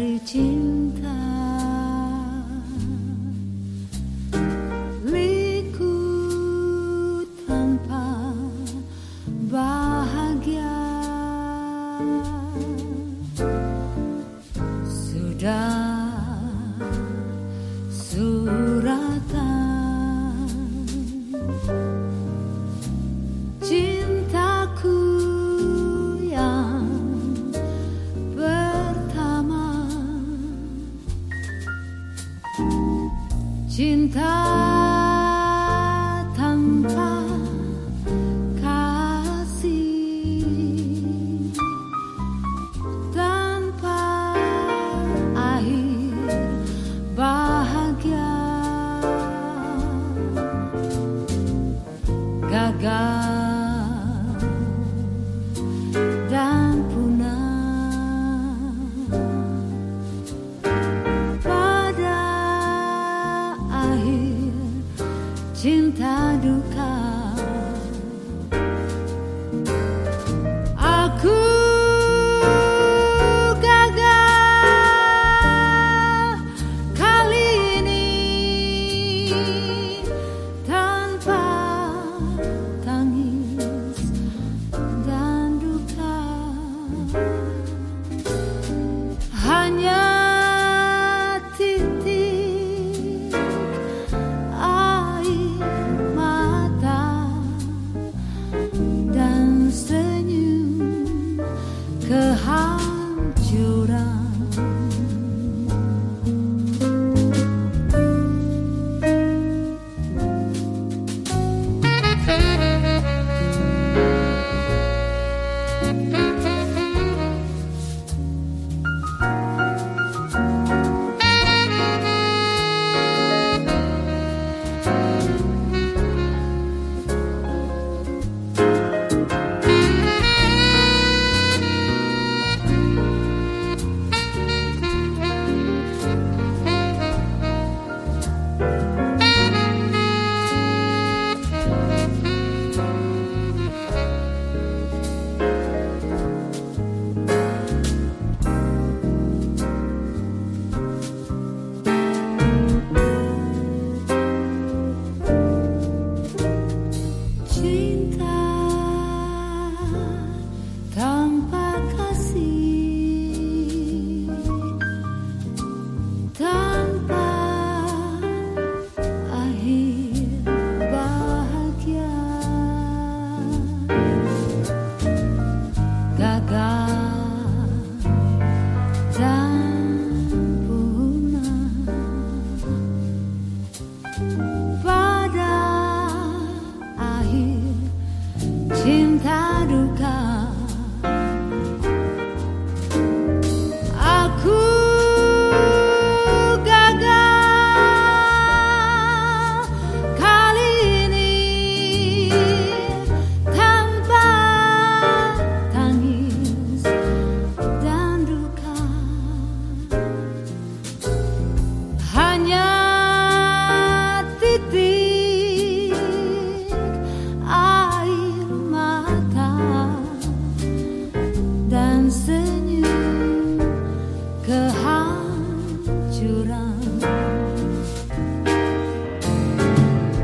里紧躺他。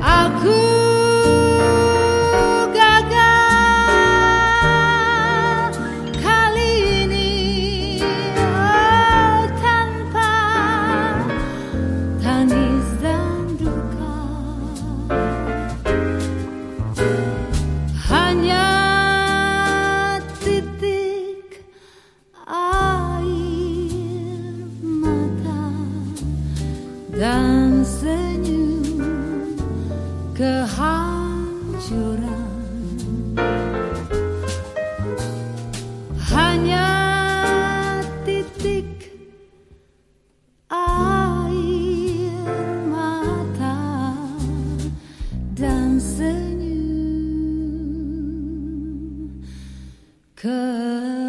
Aku gagal kali ini oh, tanpa tangis duka. Hanya Cause